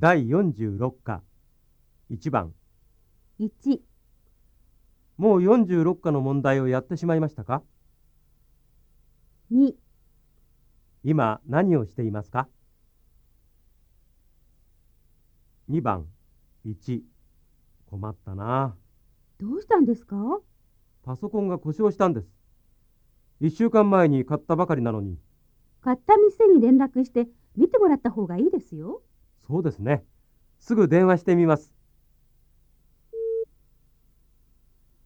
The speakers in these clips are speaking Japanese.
第46課1番1、もう46課の問題をやってしまいましたか？2、今何をしていますか？2番1困ったな。どうしたんですか？パソコンが故障したんです。1週間前に買ったばかりなのに。買った店に連絡して見てもらった方がいいですよ。そうですね。すぐ電話してみます。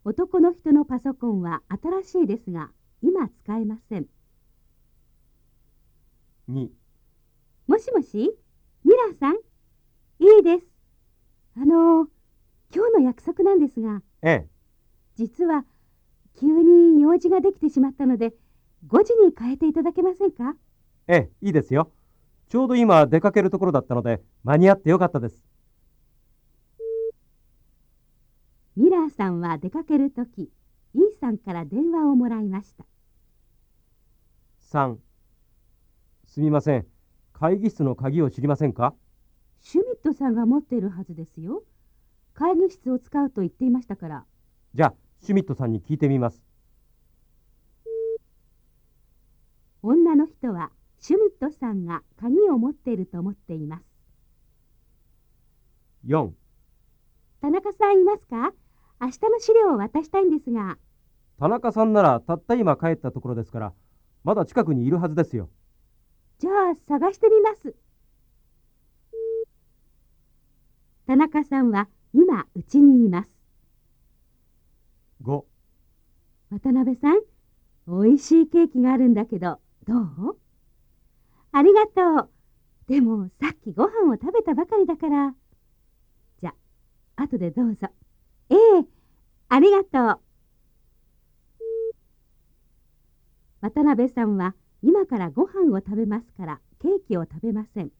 男の人のパソコンは新しいですが、今使えません。2もしもし？ミラーさん？いいです。あの、今日の約束なんですが、ええ。実は急に用事ができてしまったので、5時に変えていただけませんか？ええいいですよちょうど今出かけるところだったので間に合ってよかったですミラーさんは出かけるとき、イーさんから電話をもらいました。3すみません会議室の鍵を知りませんか？シュミットさんが持っているはずですよ。会議室を使うと言っていましたから。じゃあシュミットさんに聞いてみます女の人はシュミットさんが鍵を持っていると思っています。4田中さんいますか？明日の資料を渡したいんですが、田中さんならたった今帰ったところですからまだ近くにいるはずですよじゃあ探してみます。田中さんは今うちにいます。5渡辺さん、美味しいケーキがあるんだけど、どう？ありがとう。でもさっきご飯を食べたばかりだから。じゃ、後でどうぞ。ええ、ありがとう。渡辺さんは今からご飯を食べますからケーキを食べません。